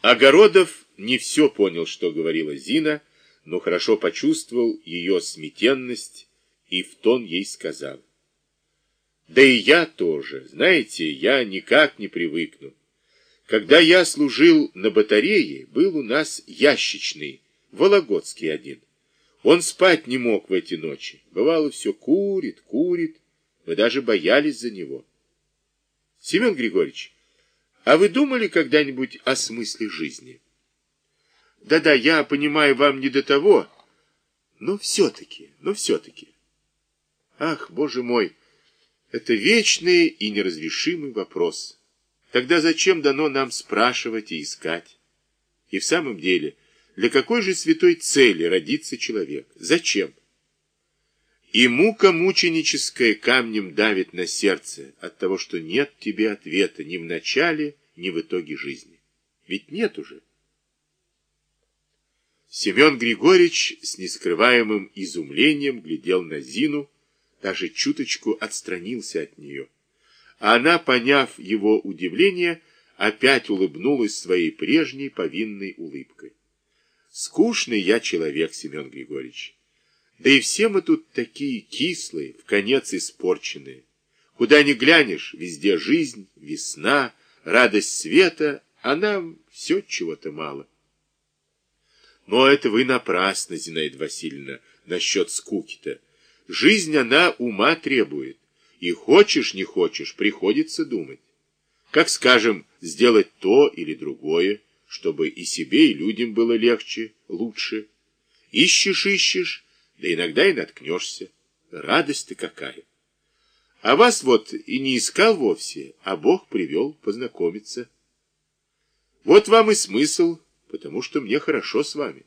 Огородов не все понял, что говорила Зина, но хорошо почувствовал ее сметенность и в тон ей сказал. Да и я тоже, знаете, я никак не привыкну. Когда я служил на батарее, был у нас ящичный, Вологодский один. Он спать не мог в эти ночи. Бывало, все курит, курит. Мы даже боялись за него. Семен Григорьевич, а вы думали когда-нибудь о смысле жизни? Да-да, я понимаю, вам не до того, но все-таки, но все-таки. Ах, боже мой, это вечный и неразрешимый вопрос. Тогда зачем дано нам спрашивать и искать? И в самом деле, для какой же святой цели родится человек? Зачем? И мука мученическая камнем давит на сердце от того, что нет тебе ответа ни в начале, ни в итоге жизни. Ведь нет уже. Семен Григорьевич с нескрываемым изумлением глядел на Зину, даже чуточку отстранился от нее. А она, поняв его удивление, опять улыбнулась своей прежней повинной улыбкой. Скучный я человек, Семен Григорьевич. Да и все мы тут такие кислые, в конец испорченные. Куда ни глянешь, везде жизнь, весна, радость света, а нам все чего-то мало. Но это вы напрасно, Зинаида Васильевна, насчет скуки-то. Жизнь она ума требует, и хочешь, не хочешь, приходится думать. Как, скажем, сделать то или другое, чтобы и себе, и людям было легче, лучше. Ищешь, ищешь, да иногда и наткнешься. Радость-то какая! А вас вот и не искал вовсе, а Бог привел познакомиться. Вот вам и смысл, потому что мне хорошо с вами.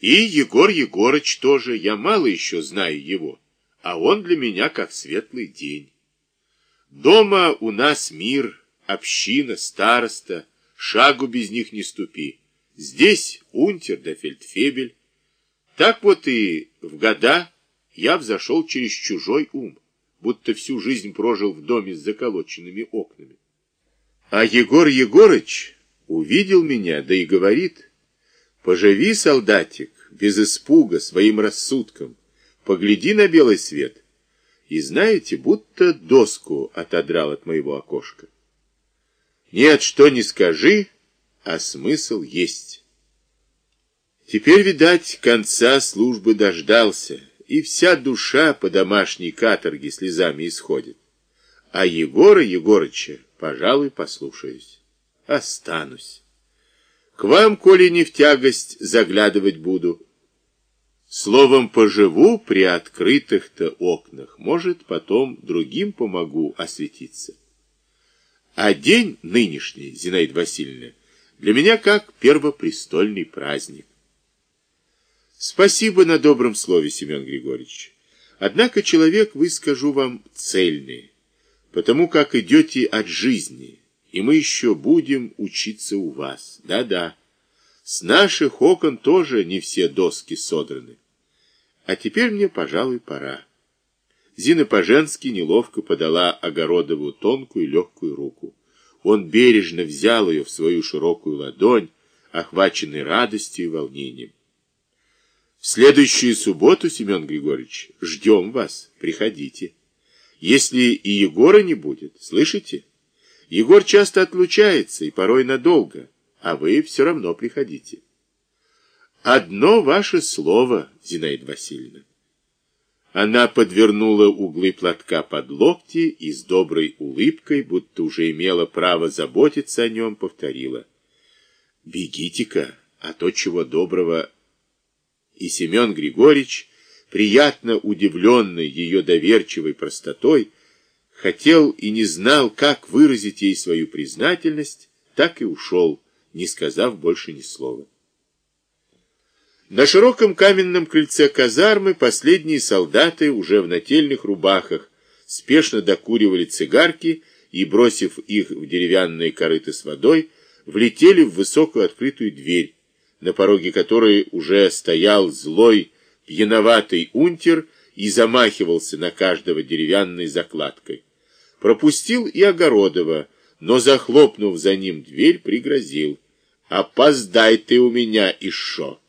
И Егор Егорыч тоже, я мало еще знаю его, а он для меня как светлый день. Дома у нас мир, община, староста, шагу без них не ступи. Здесь унтер да фельдфебель, так вот и в года я взошел через чужой ум, будто всю жизнь прожил в доме с заколоченными окнами. А Егор Егорыч увидел меня, да и говорит, «Поживи, солдатик, без испуга, своим рассудком, погляди на белый свет». И знаете, будто доску отодрал от моего окошка. Нет, что не скажи, а смысл есть. Теперь, видать, конца службы дождался, и вся душа по домашней каторге слезами исходит. А Егора Егорыча, пожалуй, послушаюсь. Останусь. К вам, коли не в тягость, заглядывать буду. Словом, поживу при открытых-то окнах, может, потом другим помогу осветиться. А день нынешний, Зинаида Васильевна, для меня как первопрестольный праздник. Спасибо на добром слове, Семен Григорьевич. Однако человек, вы скажу вам, цельный, потому как идете от жизни, и мы еще будем учиться у вас. Да-да, с наших окон тоже не все доски содраны. А теперь мне, пожалуй, пора. Зина по-женски неловко подала Огородову тонкую легкую руку. Он бережно взял ее в свою широкую ладонь, охваченный радостью и волнением. В следующую субботу, Семен Григорьевич, ждем вас, приходите. Если и Егора не будет, слышите? Егор часто отлучается и порой надолго, а вы все равно приходите. Одно ваше слово, Зинаида Васильевна. Она подвернула углы платка под локти и с доброй улыбкой, будто уже имела право заботиться о нем, повторила. «Бегите-ка, а то чего доброго и Семен Григорьевич, приятно удивленный ее доверчивой простотой, хотел и не знал, как выразить ей свою признательность, так и ушел, не сказав больше ни слова. На широком каменном крыльце казармы последние солдаты уже в нательных рубахах спешно докуривали цигарки и, бросив их в деревянные корыты с водой, влетели в высокую открытую дверь, на пороге которой уже стоял злой, пьяноватый унтер и замахивался на каждого деревянной закладкой. Пропустил и Огородова, но, захлопнув за ним дверь, пригрозил. Опоздай ты у меня, Ишо.